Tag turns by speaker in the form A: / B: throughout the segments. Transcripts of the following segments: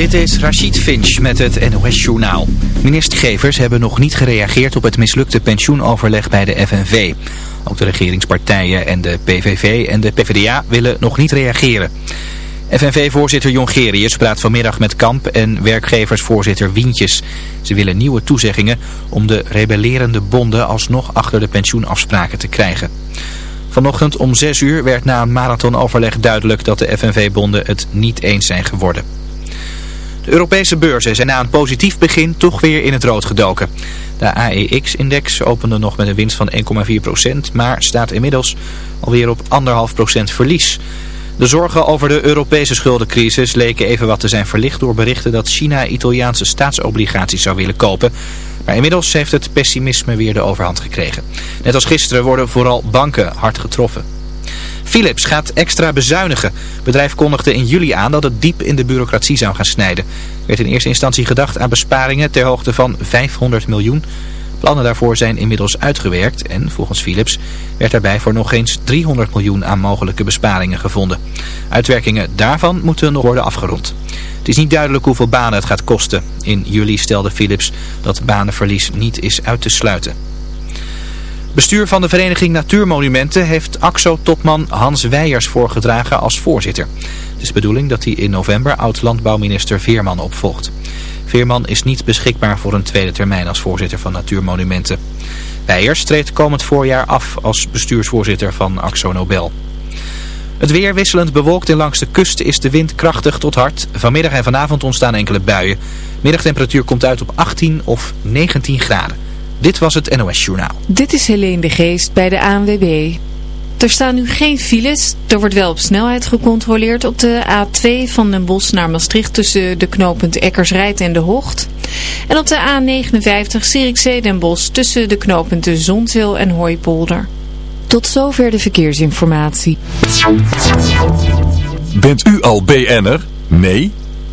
A: Dit is Rachid Finch met het NOS-journaal. Ministergevers hebben nog niet gereageerd op het mislukte pensioenoverleg bij de FNV. Ook de regeringspartijen en de PVV en de PvdA willen nog niet reageren. FNV-voorzitter Jongerius praat vanmiddag met Kamp en werkgeversvoorzitter Wientjes. Ze willen nieuwe toezeggingen om de rebellerende bonden alsnog achter de pensioenafspraken te krijgen. Vanochtend om 6 uur werd na een marathonoverleg duidelijk dat de FNV-bonden het niet eens zijn geworden. De Europese beurzen zijn na een positief begin toch weer in het rood gedoken. De AEX-index opende nog met een winst van 1,4%, maar staat inmiddels alweer op 1,5% verlies. De zorgen over de Europese schuldencrisis leken even wat te zijn verlicht door berichten dat China Italiaanse staatsobligaties zou willen kopen. Maar inmiddels heeft het pessimisme weer de overhand gekregen. Net als gisteren worden vooral banken hard getroffen. Philips gaat extra bezuinigen. Het bedrijf kondigde in juli aan dat het diep in de bureaucratie zou gaan snijden. Er werd in eerste instantie gedacht aan besparingen ter hoogte van 500 miljoen. Plannen daarvoor zijn inmiddels uitgewerkt en volgens Philips werd daarbij voor nog eens 300 miljoen aan mogelijke besparingen gevonden. Uitwerkingen daarvan moeten nog worden afgerond. Het is niet duidelijk hoeveel banen het gaat kosten. In juli stelde Philips dat banenverlies niet is uit te sluiten. Bestuur van de vereniging Natuurmonumenten heeft AXO-topman Hans Weijers voorgedragen als voorzitter. Het is de bedoeling dat hij in november oud-landbouwminister Veerman opvolgt. Veerman is niet beschikbaar voor een tweede termijn als voorzitter van Natuurmonumenten. Weijers treedt komend voorjaar af als bestuursvoorzitter van AXO Nobel. Het weer wisselend bewolkt en langs de kust is de wind krachtig tot hard. Vanmiddag en vanavond ontstaan enkele buien. Middagtemperatuur komt uit op 18 of 19 graden. Dit was het NOS Journaal.
B: Dit is Helene de Geest bij de ANWB. Er staan nu geen files. Er wordt wel op snelheid gecontroleerd op de A2 van Den Bosch naar Maastricht tussen de knooppunt Eckersrijd en de Hocht. En op de A59 Zierikzee Den Bosch tussen de knooppunten Zonzeel en Hooipolder. Tot zover de verkeersinformatie.
C: Bent u al BN'er? Nee?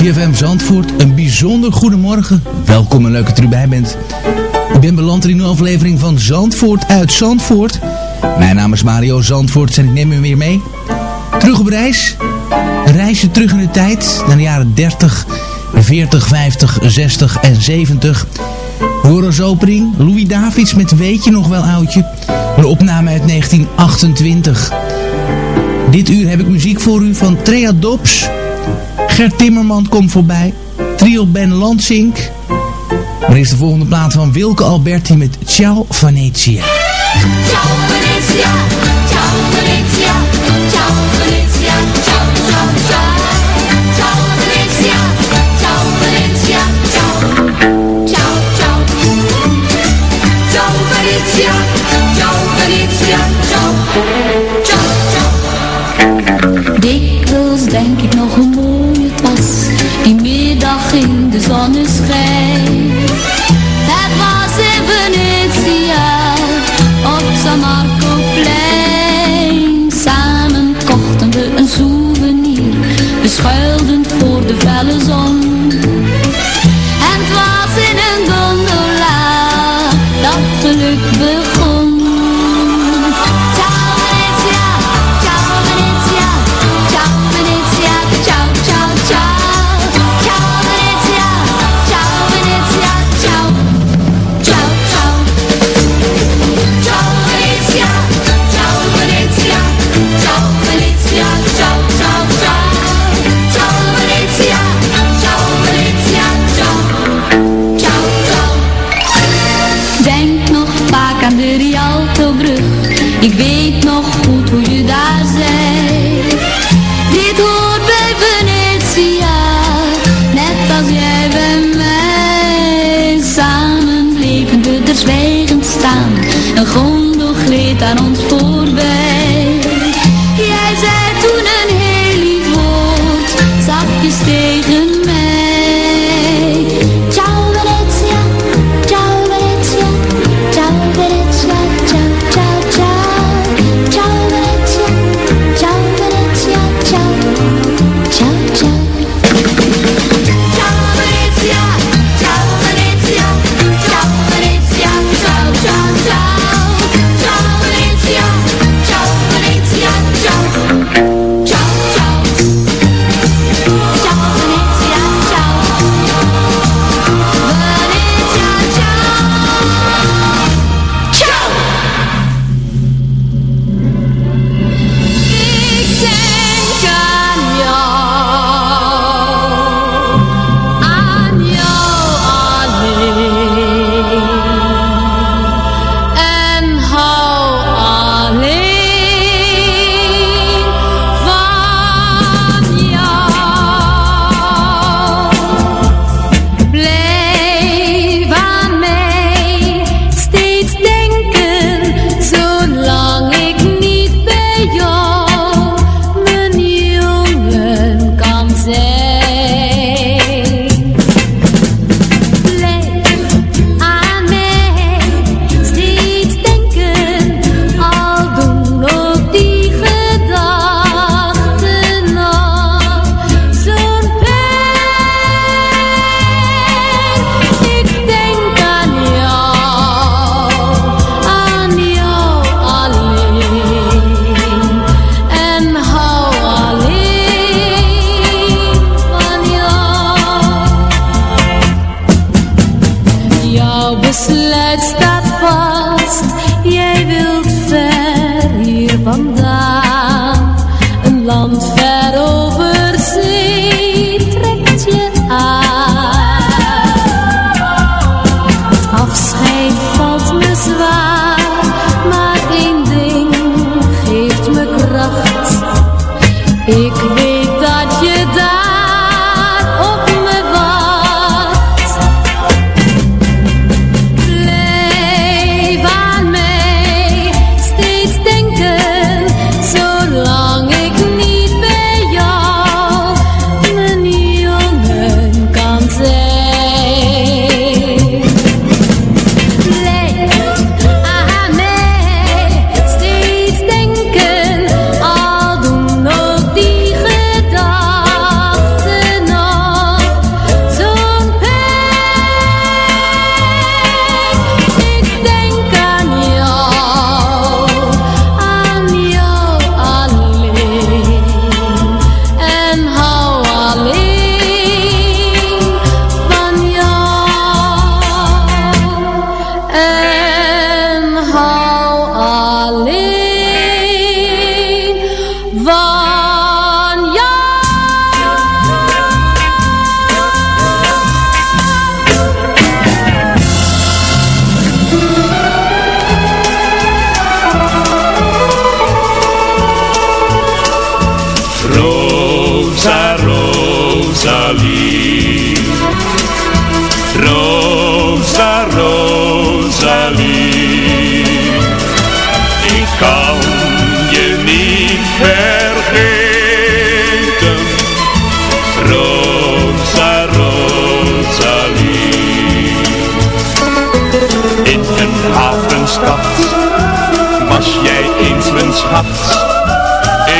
D: CFM Zandvoort, een bijzonder goedemorgen. Welkom en leuk dat u erbij bent. Ik ben beland in een aflevering van Zandvoort uit Zandvoort. Mijn naam is Mario Zandvoort en ik neem u weer mee. Terug op reis. Een reisje terug in de tijd, naar de jaren 30, 40, 50, 60 en 70. Hoor als opening Louis Davids met Weet je nog wel oudje? Een opname uit 1928. Dit uur heb ik muziek voor u van Trea Dobbs... Gert Timmerman komt voorbij. Trio Ben Lansink. Maar is de volgende plaat van Wilke Alberti met Ciao Venezia.
E: Ciao Venezia, ciao Venezia, ciao Venezia, ciao ciao ciao. Ciao Venezia, ciao Venezia, ciao. Ciao ciao. Ciao Venezia, ciao Venezia, ciao. Ciao ciao.
F: Dikwijls denk ik nog in de zonneschijn Het was in Venetia Op San Marco plein. Samen kochten we een souvenir We schuilden voor de felle zon. En het was in een gondola Dat geluk begon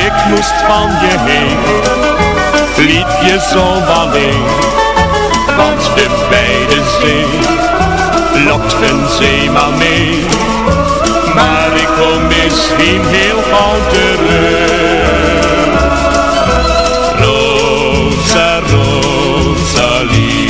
F: Ik
G: moest van je heen, liep je zo alleen. Want de beide zee, lokt een zeeman mee. Maar ik kom misschien heel gauw terug. Rosa, Rosalie.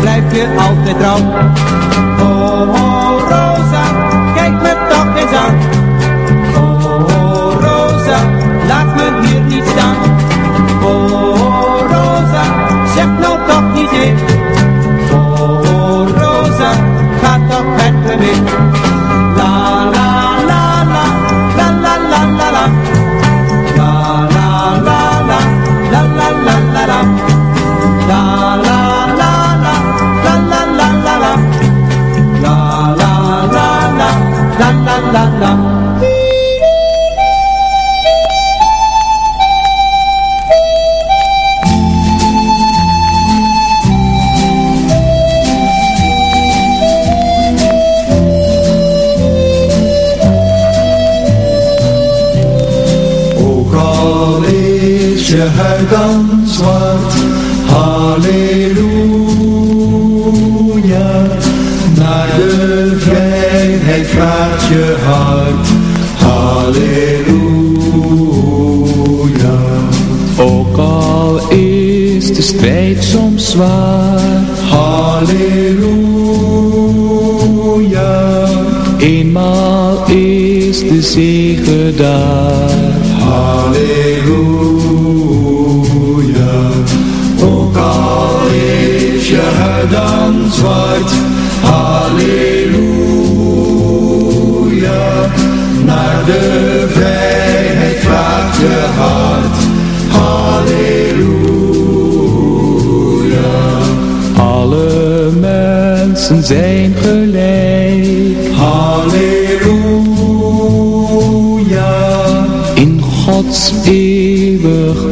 H: blijf je altijd trouw. Oh, oh,
I: gaat je hart, halleluja.
J: Ook al is de strijd soms zwaar,
I: halleluja.
J: Eenmaal is de zege daar,
I: Halleluja, ook al is je huid dan zwart. De vrijheid gaat je hart. Halleluja,
J: alle mensen zijn gelijk.
I: Halleluja,
J: in Gods eeuwig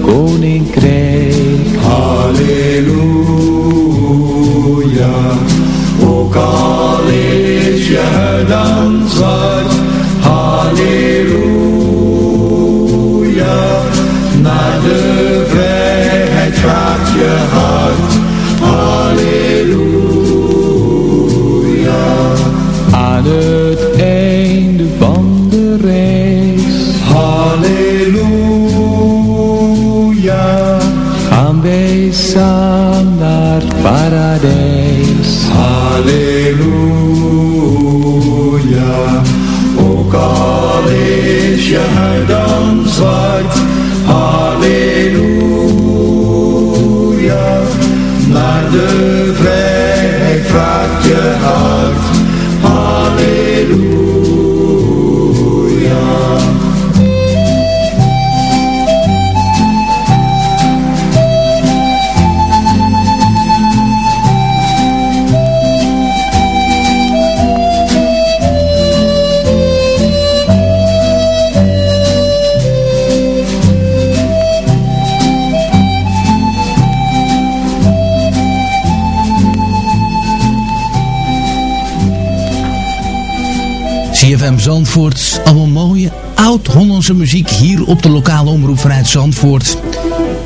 D: CFM Zandvoort. Allemaal mooie oud-Hollandse muziek hier op de lokale omroep vanuit Zandvoort.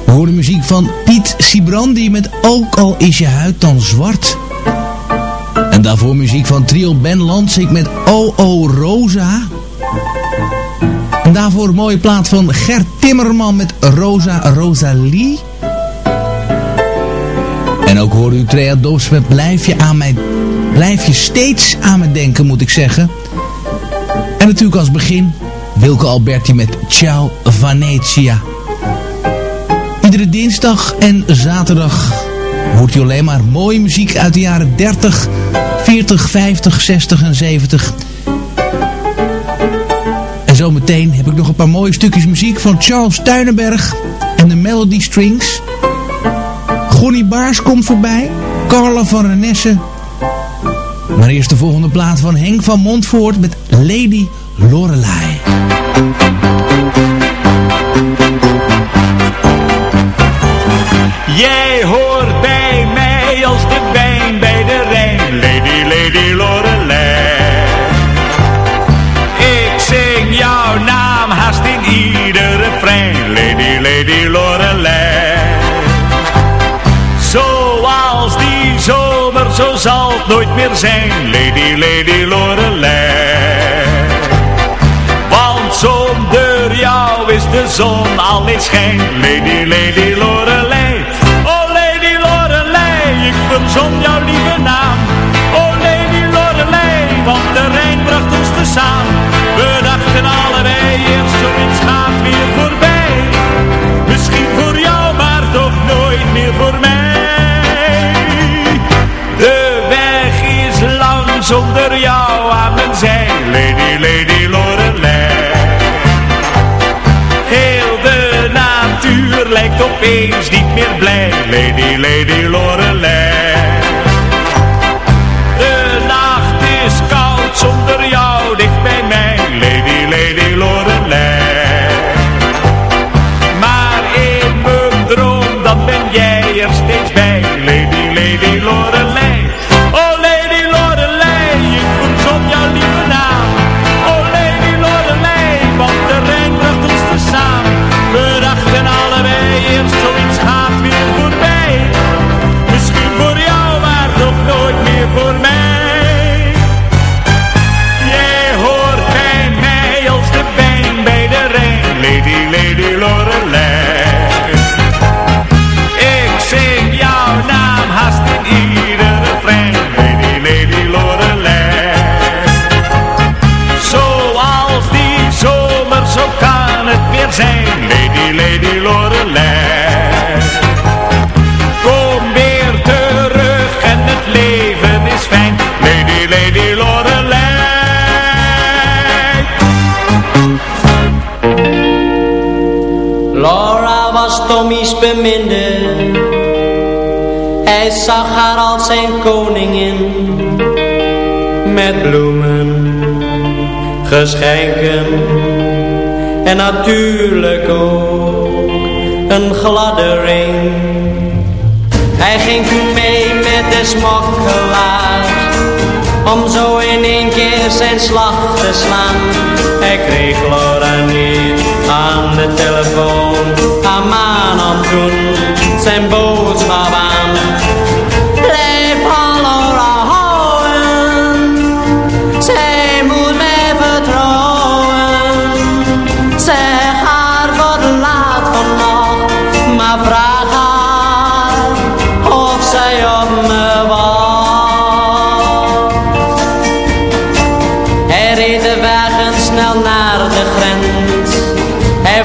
D: We horen muziek van Piet Sibrandi met Ook al is je huid dan zwart. En daarvoor muziek van trio Ben Lansing met O O Rosa. En daarvoor een mooie plaat van Gert Timmerman met Rosa Rosalie. En ook hoorde u Trea met Blijf je, aan mij, blijf je steeds aan me denken moet ik zeggen. En natuurlijk als begin Wilke Alberti met Ciao Venezia. Iedere dinsdag en zaterdag hoort u alleen maar mooie muziek uit de jaren 30, 40, 50, 60 en 70. En zometeen heb ik nog een paar mooie stukjes muziek van Charles Tuinenberg en de Melody Strings. Gonnie Baars komt voorbij, Carla van Renesse. Maar eerst de volgende plaat van Henk van Montvoort met Lady Lorelei.
G: Jij hoort bij mij als de wijn bij de Rijn, Lady, Lady Lorelei. Ik zing jouw naam haast in ieder refrein, Lady, Lady Lorelei. nooit meer zijn Lady, Lady Lorelei Want zonder jou is de zon al niet schijn Lady, Lady Lorelei Oh Lady Lorelei, ik verzond. opeens niet meer blij. Lady, lady,
K: lord. Hij zag haar als zijn koningin Met bloemen, geschenken En natuurlijk ook een gladde ring. Hij ging mee met de smokkelaar Om zo in één keer zijn slag te slaan. Hij kreeg Laura niet aan de telefoon Haar om toen zijn boodschap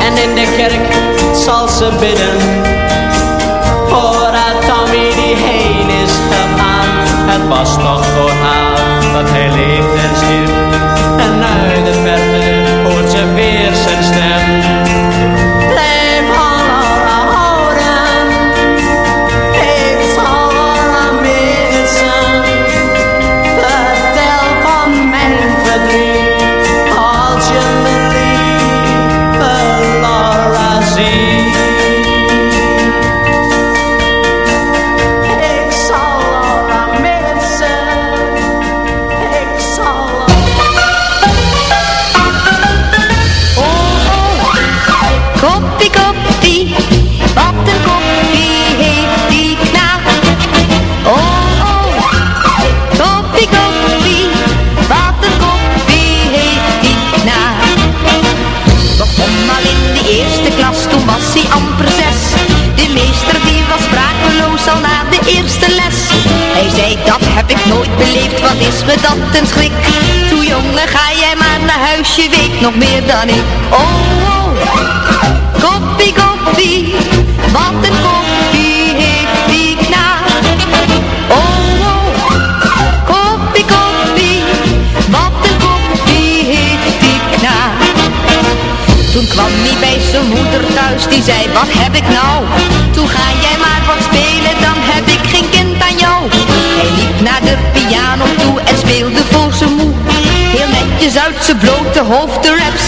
K: En in de kerk zal ze bidden. Voordat Tommy die heen is gegaan. Het was toch voor haar
L: wat hele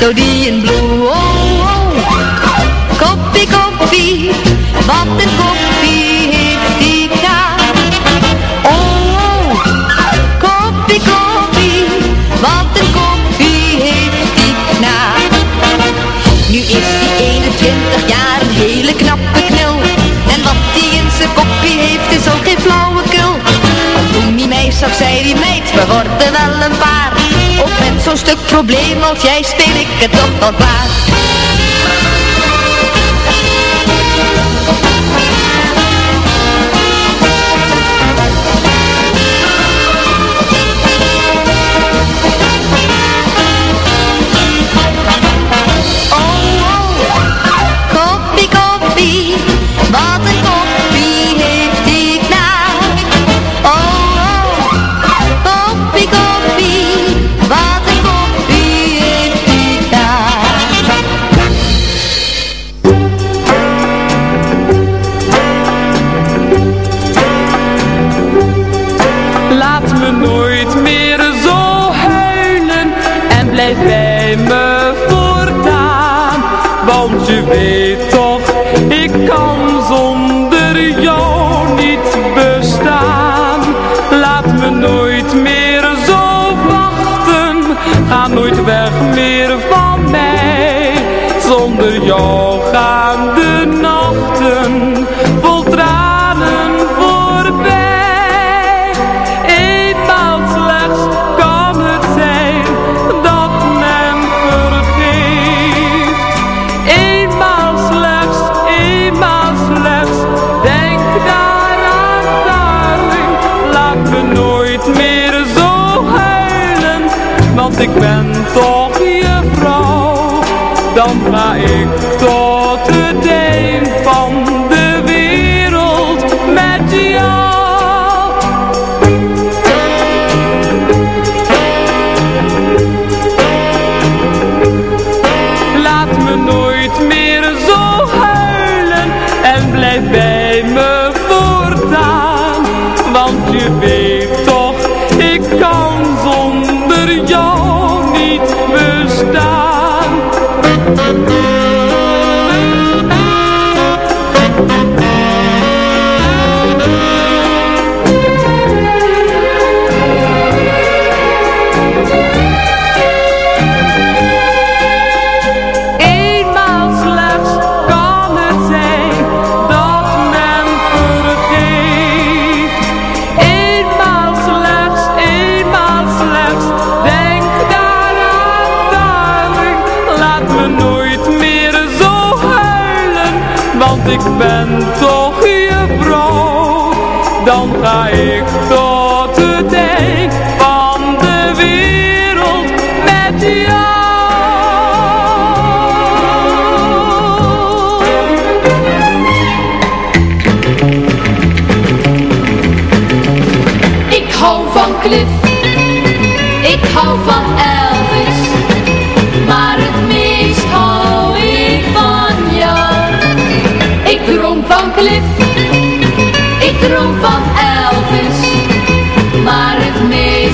L: Rhapsody in Blue. Oh, oh, koppie, koppie, wat een koppie heeft die kaart. Oh, oh, koppie, koppie, wat een koppie heeft die knaap. Nu is die 21 jaar een hele knappe knul. En wat die in zijn koppie heeft is ook geen flauwekul. Toen die mij zag zei die meid, we worden wel een paar. Zo'n stuk probleem als jij speel ik het toch wel klaar. Koppie, koppie, wat een koppie
M: weet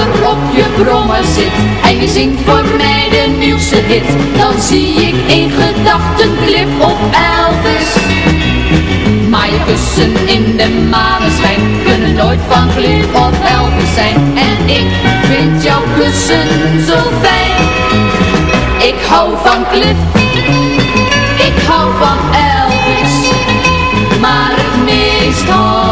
N: op je brommer zit en je zingt voor mij de nieuwste hit, dan zie ik in gedachten Cliff of Elvis. Maar je kussen in de maneschijn kunnen nooit van Cliff of Elvis zijn. En ik vind jouw kussen zo fijn. Ik hou van Cliff, ik hou van Elvis, maar het meest hou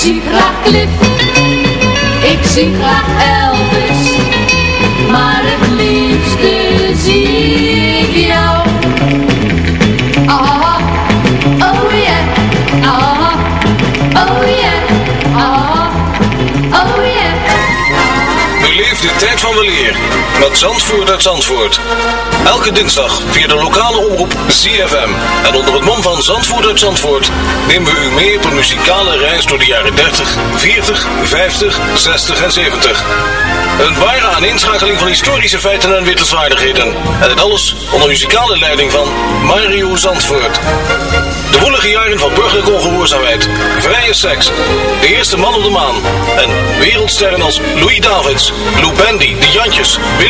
F: zie graag Cliff, ik zie graag Elvis. Maar het liefste zie ik jou. Ah, oh yeah, ah, oh yeah, ah, oh yeah.
O: Beleef de tijd van weleer met Zandvoort uit Zandvoort. Elke dinsdag via de lokale omroep ZFM. En onder het mom van Zandvoort uit Zandvoort nemen we u mee op een muzikale reis door de jaren 30, 40, 50, 60 en 70. Een ware aaninschakeling van historische feiten en wittelswaardigheden. En dit alles onder muzikale leiding van Mario Zandvoort. De woelige jaren van burgerlijke ongehoorzaamheid, vrije seks, de eerste man op de maan en wereldsterren als Louis Davids, Lou Bendy, De Jantjes, Willy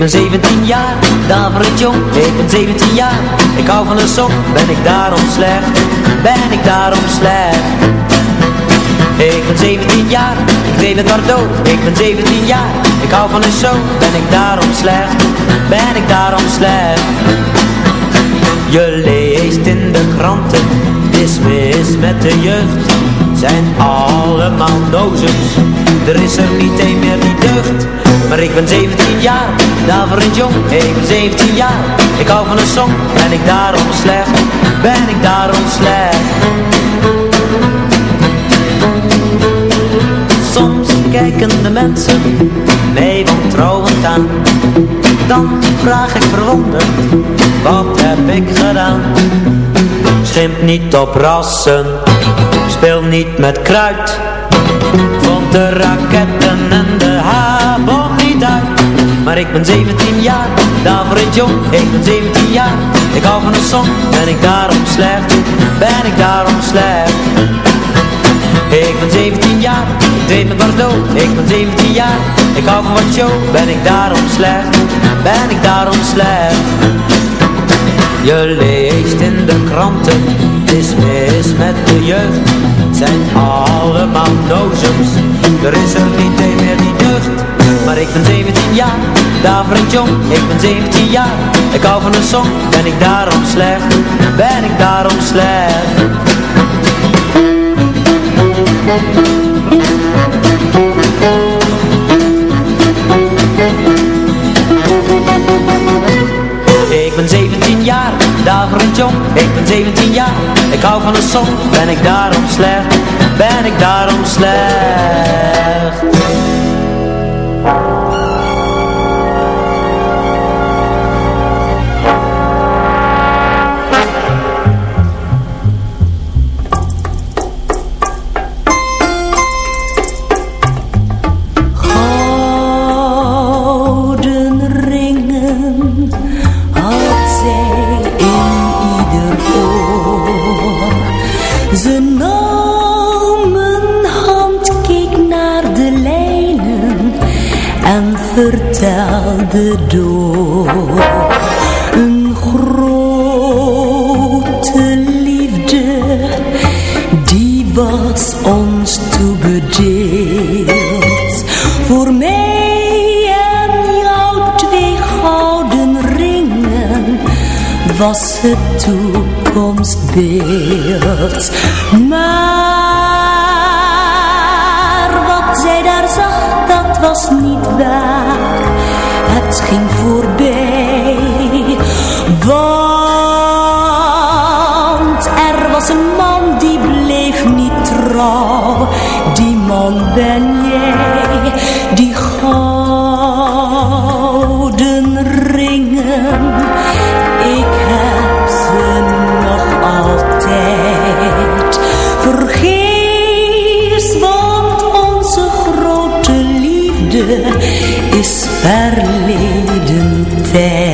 P: Ben 17 jaar, daverend jong, ik ben 17 jaar. Ik hou van een song, ben ik daarom slecht, ben ik daarom slecht? Ik ben 17 jaar, ik deel het maar dood. Ik ben 17 jaar, ik hou van een show, ben ik daarom slecht, ben ik daarom slecht? Je leest in de kranten, het is mis met de jeugd Zijn allemaal dozens, er is er niet een meer die deugt maar ik ben 17 jaar, daverend jong, ik ben 17 jaar. Ik hou van een song, ben ik daarom slecht, ben ik daarom slecht? Soms kijken de mensen mij wantrouwend aan. Dan vraag ik verwonderd, wat heb ik gedaan? Schimp niet op rassen, speel niet met kruid Vond de raketten en de habon niet uit. Maar ik ben 17 jaar, daverend jong Ik ben 17 jaar, ik hou van een song Ben ik daarom slecht, ben ik daarom slecht? Ik ben 17 jaar, ik deed met Bordeaux Ik ben 17 jaar, ik hou van wat show Ben ik daarom slecht, ben ik daarom slecht? Je leest in de kranten, is mis met de jeugd zijn allemaal nozems, er is er niet een meer die deugt Maar ik ben 17 jaar, daverend jong, ik ben 17 jaar. Ik hou van een song, ben ik daarom slecht, ben ik daarom slecht? Ik ben 17 jaar, daverend jong, ik ben 17 jaar Ik hou van een song, ben ik daarom slecht, ben ik daarom slecht
N: Een grote liefde, die was ons toebedeeld. Voor mij en jou twee gouden ringen, was het toekomstbeeld. Maar wat zij daar zag, dat
F: was niet waar het ging voorbij. Want er was een man die bleef niet trouw, die man ben jij, die gouden ringen, ik heb ze nog altijd. Vergeet. liefde verleden tijd.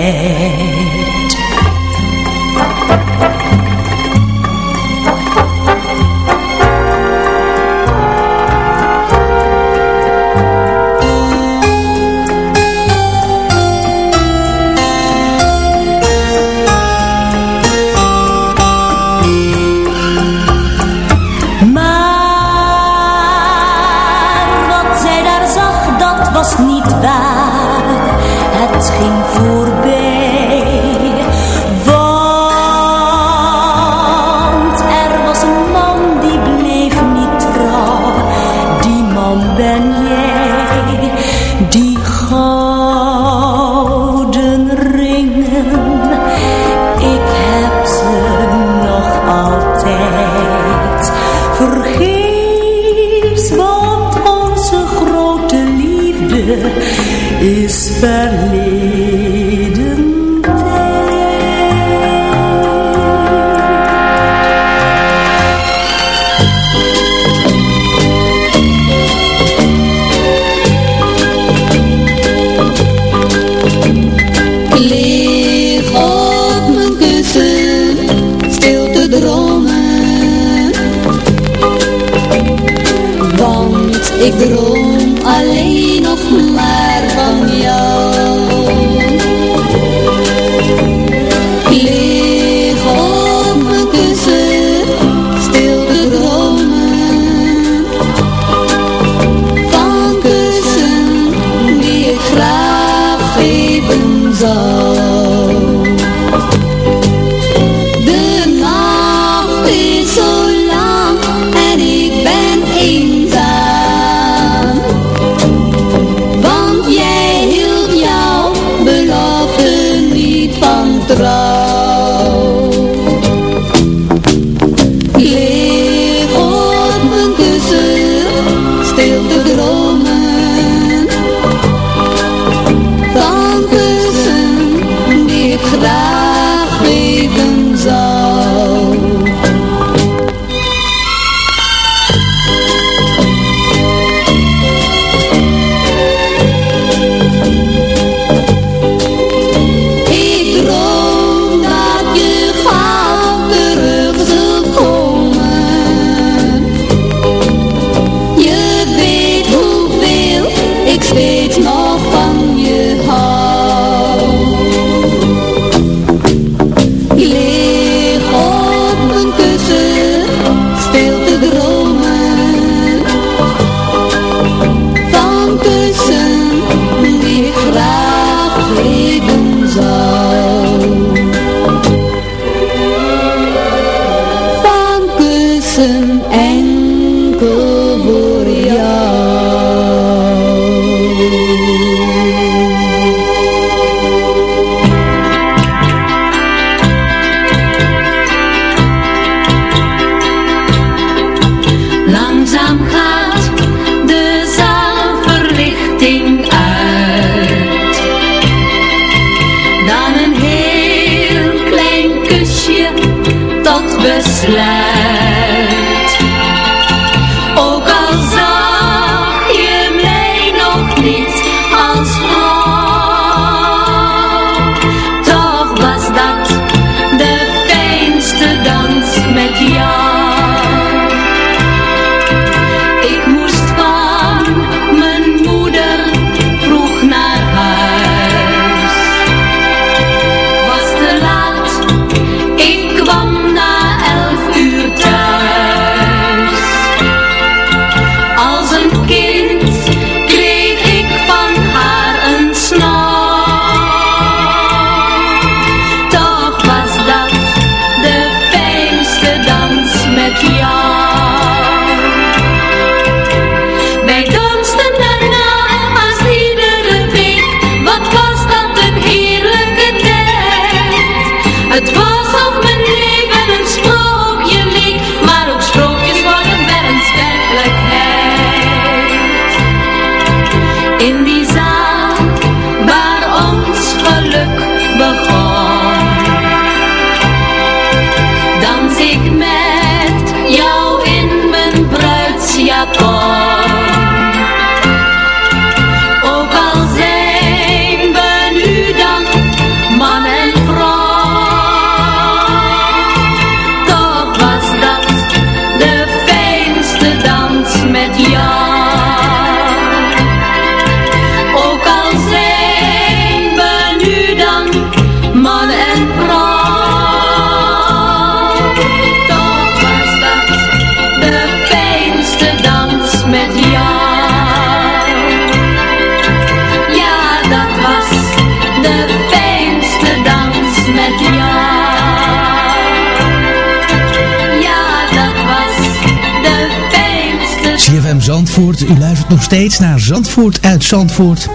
D: Zandvoort, u luistert nog steeds naar Zandvoort uit Zandvoort.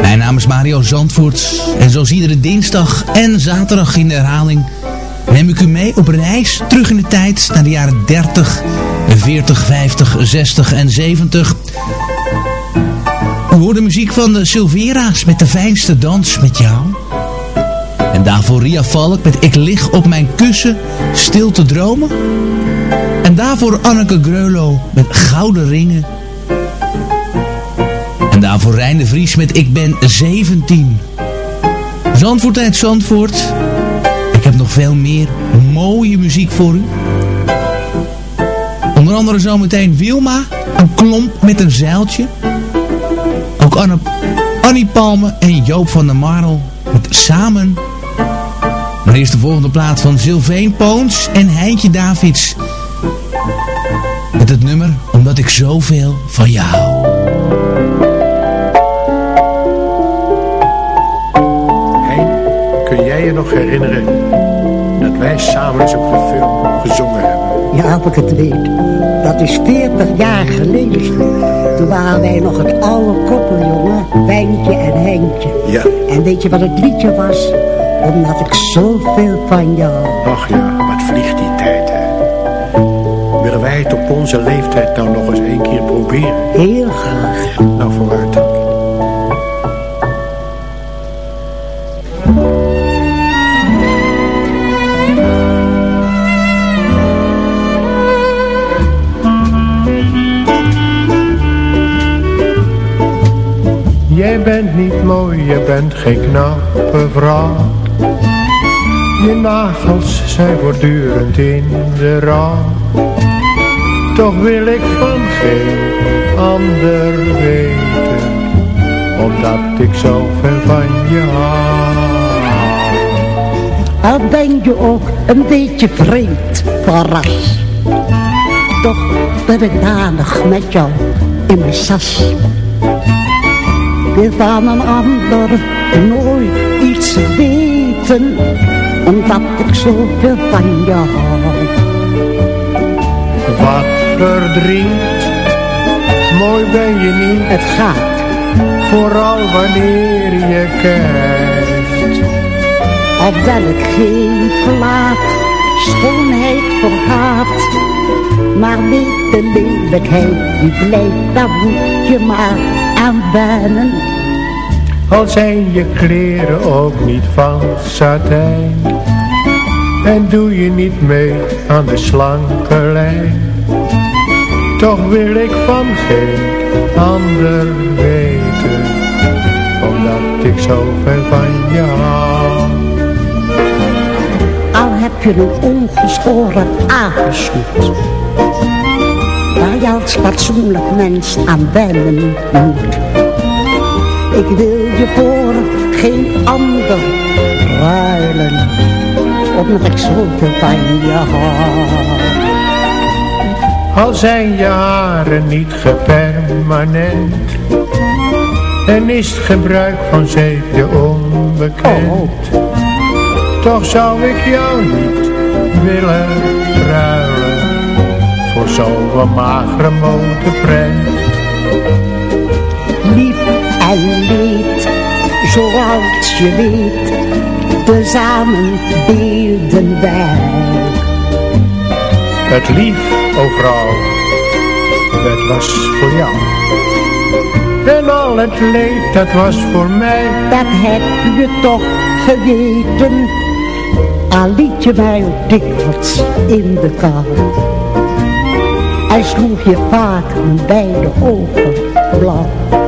D: Mijn naam is Mario Zandvoort en zoals iedere dinsdag en zaterdag in de herhaling neem ik u mee op reis terug in de tijd naar de jaren 30, 40, 50, 60 en 70. U hoort de muziek van de Silvera's met de fijnste dans met jou. En daarvoor Ria Valk met Ik lig op mijn kussen stil te dromen. En daarvoor Anneke Greulow met Gouden Ringen. En daarvoor Rijn Vries met Ik ben 17. Zandvoort uit Zandvoort. Ik heb nog veel meer mooie muziek voor u. Onder andere zometeen Wilma, een klomp met een zeiltje. Ook Anne, Annie Palme en Joop van der Marel met Samen. Maar eerst de volgende plaat van Sylveen Poons en Heintje Davids. Met het nummer Omdat ik zoveel van je hou.
Q: Hein, kun jij je nog herinneren dat wij samen eens op de film gezongen hebben?
R: Ja, of ik het weet. Dat is 40 jaar geleden. Toen waren wij nog het oude koppeljongen, Wijntje en Heintje.
Q: Ja.
R: En weet je wat het liedje was? Omdat ik zoveel van jou.
Q: Ach ja, wat vliegt die tijd, hè? Willen wij het op onze leeftijd nou nog eens één keer proberen?
R: Heel graag.
Q: Nou, vooruit dan. Jij bent niet mooi, je bent geen knappe vrouw. Je nagels zijn voortdurend in de rouw. Toch wil ik van geen ander weten, omdat ik zoveel van je hou.
R: Al ben je ook een beetje vreemd van ras. Toch ben ik danig met jou in mijn sas. Wil van een ander nooit iets weten, omdat ik zoveel van je hou.
Q: Wat verdriet, mooi ben je niet.
R: Het gaat.
Q: Vooral wanneer je kijkt.
R: Alhoewel ik geen gelaat, schoonheid vergaat. Maar weet de lelijkheid die blijft, daar moet je maar aan wennen.
Q: Al zijn je kleren ook niet van satijn. En doe je niet mee aan de slanke lijn. Toch wil ik van geen ander weten. Omdat ik zoveel van je hou.
R: Al heb je een ongeschoren aangesnoet. Waar je als fatsoenlijk mens aan wennen moet. Ik wil je voor geen ander ruilen. Ik zoveel van je hou.
Q: Al zijn je haren niet gepermanent. En is het gebruik van zeep je onbekend. Toch zou ik jou niet willen ruilen. Voor zo'n magere motorprent.
R: Lief en leed, zoals je weet, tezamen beelden wij.
Q: Het lief, o vrouw, dat was voor jou. En al het leed, dat was voor mij.
R: Dat heb je toch geweten. Al liet je mij ook dikwijls in de kou. Hij sloeg je vaak mijn beide ogen blauw.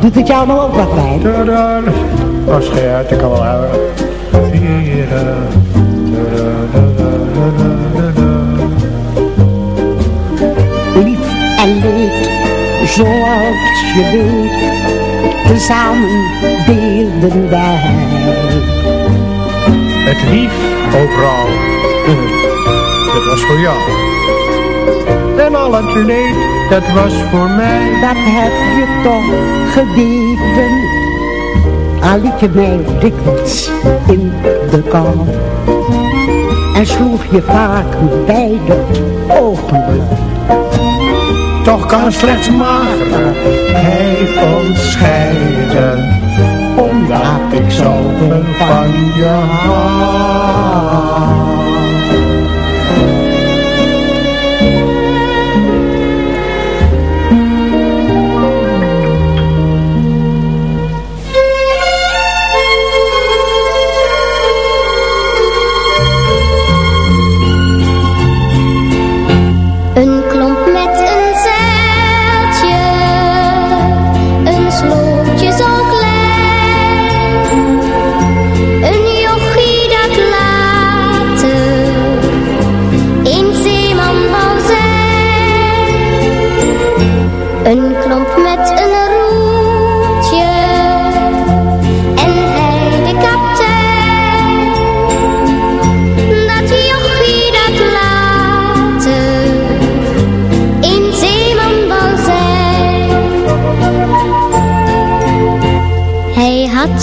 R: Doet het jou nou ook wat pijn?
Q: Tada. Als je uit, ik kan wel houden.
R: Lief en leed, zoals je weet, tezamen deelden wij.
Q: Het lief overal, dat was voor jou. En al het leed, dat was voor mij.
R: Dat heb je toch geweten, al liet je mij dikwijls in de kou. En sloeg je vaak met beide ogen.
Q: Toch kan slechts maar hij ons scheiden, omdat ik zoveel van je hou.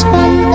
S: Hij had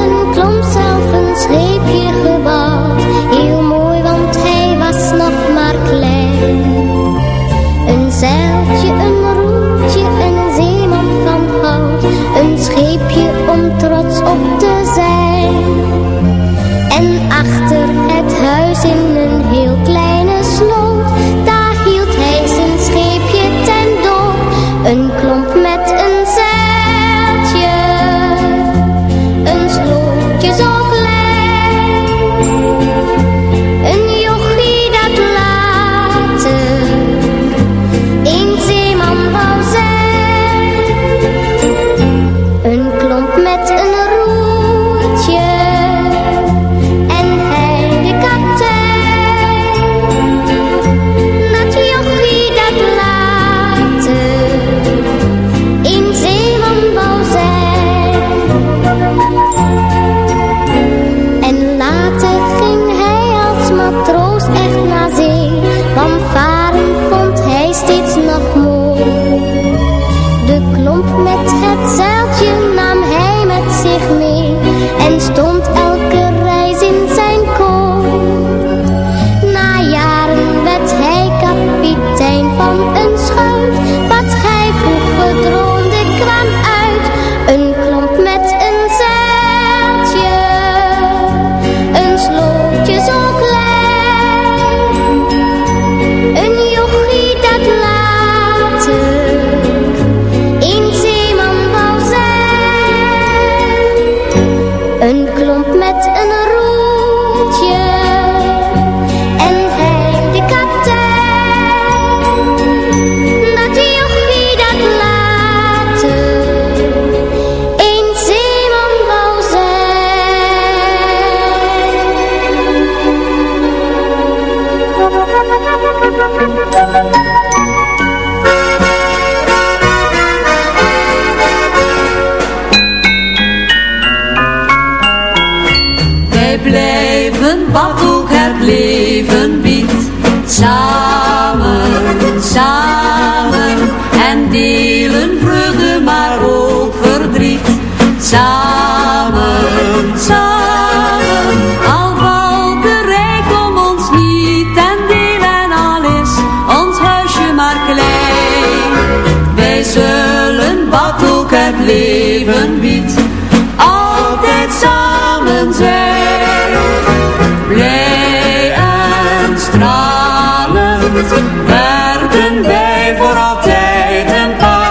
F: werden wij voor altijd een paar.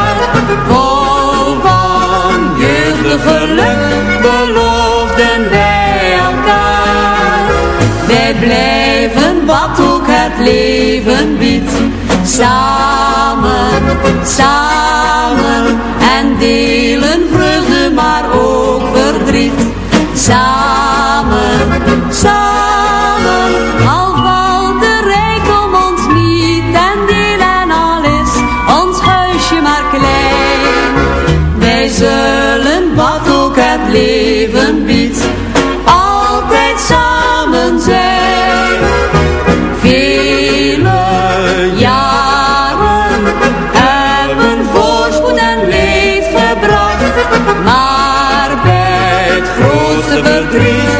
F: Vol van jeugdig geluk beloofden wij elkaar. Wij blijven wat ook het leven biedt. Samen, samen en delen vreugde maar ook verdriet. Samen, samen, triste.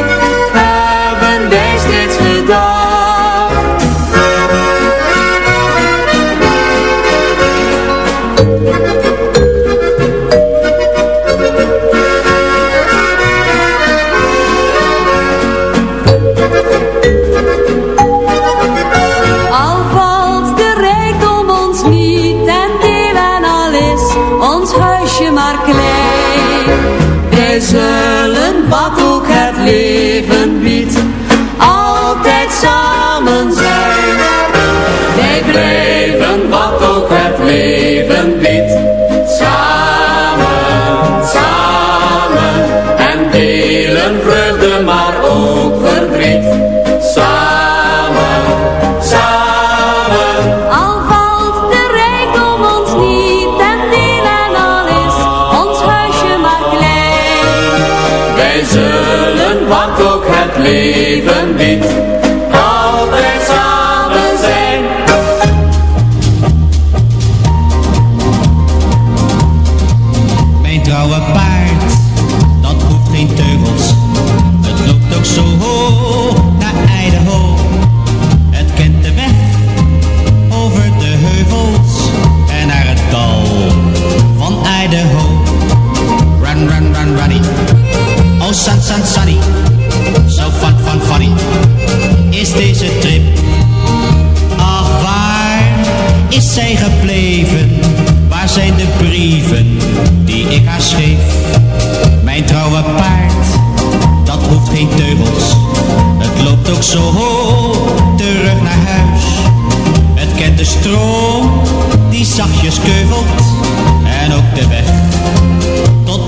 F: Leven biedt,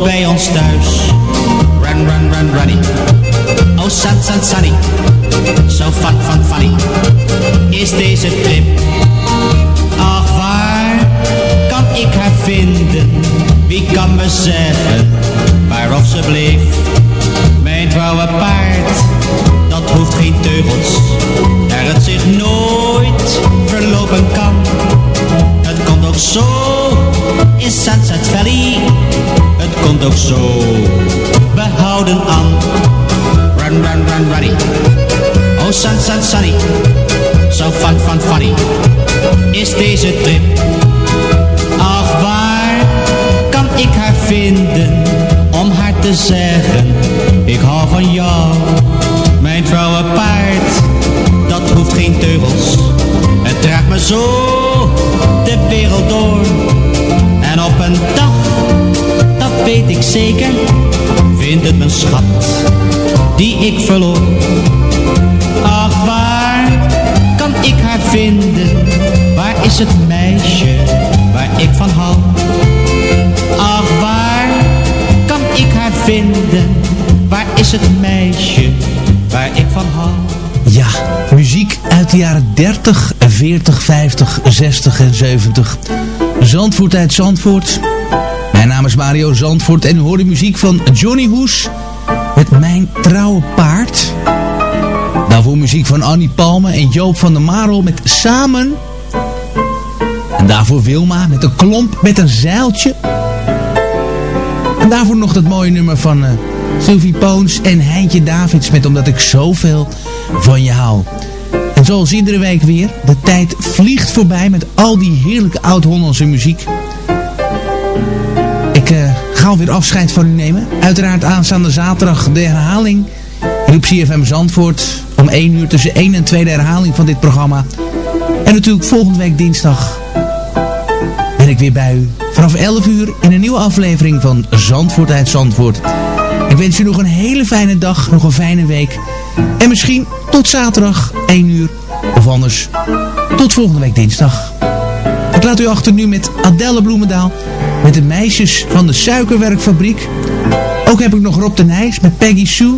F: bij ons
P: thuis. Run, run, run, runny. Oh, sun, sun, sunny. So fun, fun, funny. Is deze trip? Ach, waar kan ik haar vinden? Wie kan me zeggen waarof ze bleef? Mijn trouwe paard, dat hoeft geen teugels. Daar het zich nooit verlopen kan. Het komt ook zo in Sunset Valley. Het komt ook zo behouden aan. Run, run, run, runny. Oh, sun, sun, sunny. So fun, fun, funny. Is deze trip? Ach, waar kan ik haar vinden? Om haar te zeggen, ik hou van jou. Mijn trouwe paard, dat hoeft geen teugels. Het draagt me zo de wereld door. Een dag, dat weet ik zeker, vindt het mijn schat die ik verloor. Ach, waar kan ik haar vinden? Waar is het meisje waar ik van hou? Ach, waar kan ik haar vinden? Waar is het meisje waar ik van hou?
D: Ja, muziek uit de jaren 30, 40, 50, 60 en 70. Zandvoort uit Zandvoort. Mijn naam is Mario Zandvoort en u hoort de muziek van Johnny Hoes met Mijn Trouwe Paard. Daarvoor muziek van Annie Palme en Joop van der Marel met Samen. En daarvoor Wilma met een klomp met een zeiltje. En daarvoor nog dat mooie nummer van uh, Sylvie Poons en Heintje Davids met Omdat ik zoveel van je hou. Zoals iedere week weer, de tijd vliegt voorbij met al die heerlijke oud-Hollandse muziek. Ik uh, ga alweer afscheid van u nemen. Uiteraard aanstaande zaterdag de herhaling hier op CFM Zandvoort. Om 1 uur tussen 1 en 2 de herhaling van dit programma. En natuurlijk volgende week dinsdag ben ik weer bij u. Vanaf 11 uur in een nieuwe aflevering van Zandvoort uit Zandvoort. Ik wens u nog een hele fijne dag, nog een fijne week. En misschien tot zaterdag 1 uur. Of anders tot volgende week dinsdag. Ik laat u achter nu met Adelle Bloemendaal. Met de meisjes van de suikerwerkfabriek. Ook heb ik nog Rob de Nijs met Peggy Sue.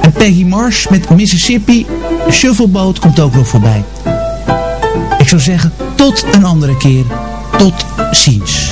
D: En Peggy Marsh met Mississippi. Shuffleboat komt ook nog voorbij. Ik zou zeggen, tot een andere keer. Tot ziens.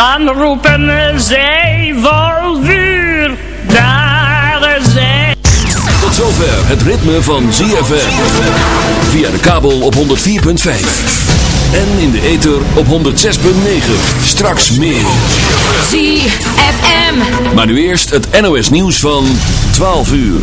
T: Dan roepen zij vuur. Daar zij.
O: Tot zover het ritme van ZFM. Via de kabel op 104.5. En in de ether op 106.9. Straks meer.
U: ZFM.
O: Maar nu eerst het NOS nieuws van 12 uur.